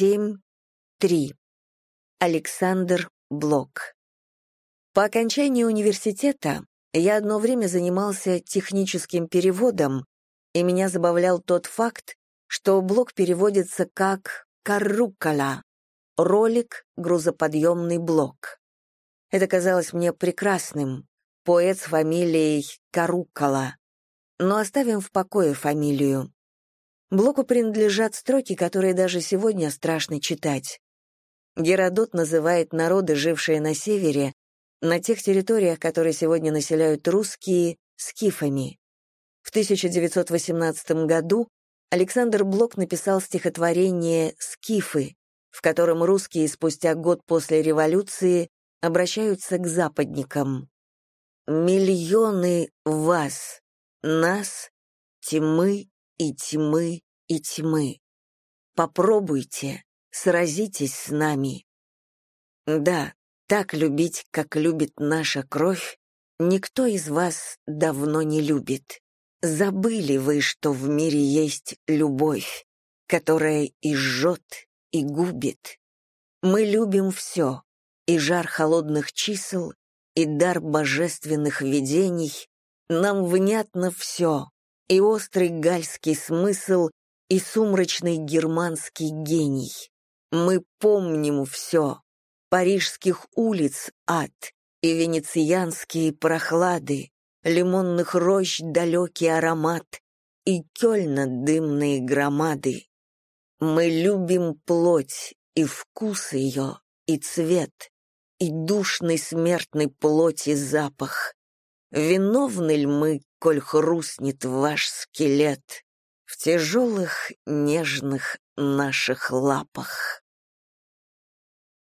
7.3. Александр Блок. По окончании университета я одно время занимался техническим переводом, и меня забавлял тот факт, что блок переводится как «карруккала» — ролик, грузоподъемный блок. Это казалось мне прекрасным, поэт с фамилией Каруккала. Но оставим в покое фамилию. Блоку принадлежат строки, которые даже сегодня страшно читать. Геродот называет народы, жившие на севере, на тех территориях, которые сегодня населяют русские, скифами. В 1918 году Александр Блок написал стихотворение «Скифы», в котором русские спустя год после революции обращаются к западникам. «Миллионы вас, нас, тьмы и тьмы и тьмы. Попробуйте, сразитесь с нами. Да, так любить, как любит наша кровь, никто из вас давно не любит. Забыли вы, что в мире есть любовь, которая и жжет, и губит. Мы любим все, и жар холодных чисел, и дар божественных видений. Нам внятно все, и острый гальский смысл, и сумрачный германский гений. Мы помним все. Парижских улиц ад, и венецианские прохлады, лимонных рощ далекий аромат, и Кёльна дымные громады. Мы любим плоть и вкус ее, и цвет, и душный смертной плоти запах. Виновны ли мы, коль хрустнет ваш скелет в тяжелых нежных наших лапах?